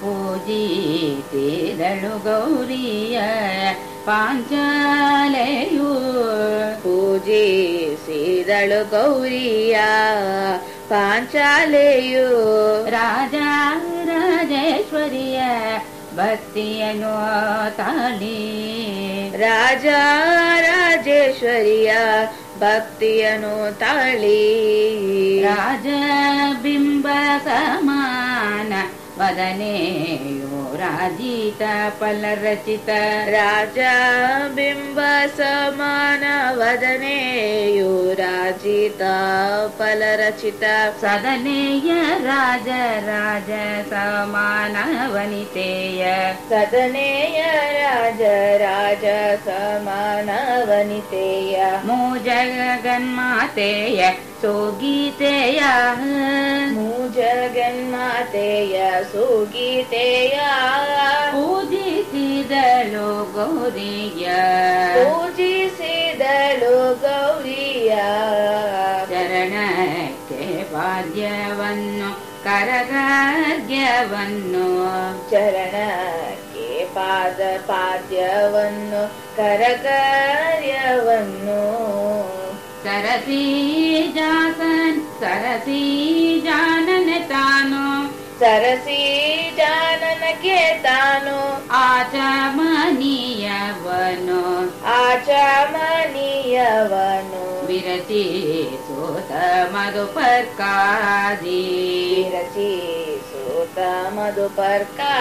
ಪೂಜಿಸಿದಳು ಗೌರಿಯ ಪಾಂಚಾಲೆಯು ಪೂಜಿಸಿದಳು ಗೌರಿಯ ಪಾಂಚಾಲೆಯು ರಾಜ ರಾಜೇಶ್ವರಿಯ ಭಕ್ತಿಯನ್ನು ತಾಳಿ ರಾಜ ರಾಜೇಶ್ವರಿಯ ಭಕ್ತಿಯನ್ನು ತಾಳಿ ರಾಜ ಬಿಂಬ वदने यो राजिता फल रचित राजा बिम्बसमान वदने यो राजिता फलरचित सदनेय राज राज समान वनितेय सदनेय राज राज समान ವನಿತೆಯ ಮೂಜಗನ್ಮಾತೆಯ ಸೋಗೀತೆಯ. ಮೂಜಗನ್ಮಾತೆಯ ಸೋಗೀತೆಯ. ಪೂಜಿಸಿದಳು ಗೌರಿಯ ಪೂಜಿಸಿದಳು ಗೌರಿಯ. ಚರಣಕ್ಕೆ ಪಾದ್ಯವನ್ನು ಕರಗಾದ್ಯವನ್ನು ಚರಣಕ್ಕೆ ಪಾದ ಪಾದ್ಯವನ್ನು ಕರಕಾರ್ಯವನ್ನು सरसी जान सरसी जानन तानो। सरसी जानन के तानो। आचमनीय वनो। आचमनीय वनो। विरति सोत मधुपर्कादि। विरचि सोत मधुपरकादिरचि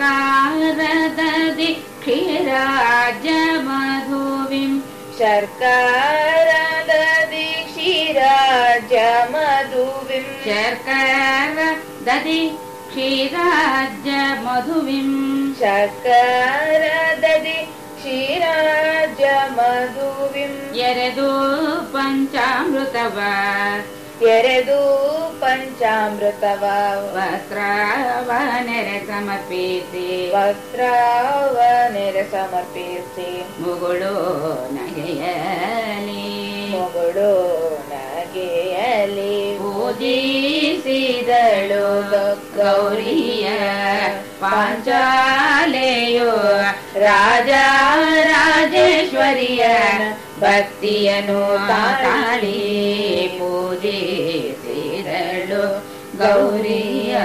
सोत क्षीरा शर्कार ददि क्षिराज मधुविं शर्कार दधि क्षीराज मधुविं शर्कार ददि क्षिराज मधुविं यरदु पञ्चामृतवान् यरदु ವಸ್ತ್ರವ ನೆರೆ ಸಮರ್ಪಿಸಿ ವಸ್ತ್ರವ ನೆರೆ ಸಮರ್ಪಿಸಿ ಮುಗುಳು ನಗೆಯಲಿ ಮೊಗಳು ನಗೆಯಲಿ ಪೂಜಿಸಿದಳು ಗೌರಿಯ ಪಾಂಚಾಲೆಯೋ ರಾಜ ರಾಜೇಶ್ವರಿಯ ಭಕ್ತಿಯನ್ನು ತಾಳಿ ಪೂಜಿಸಿದಳು गौरीया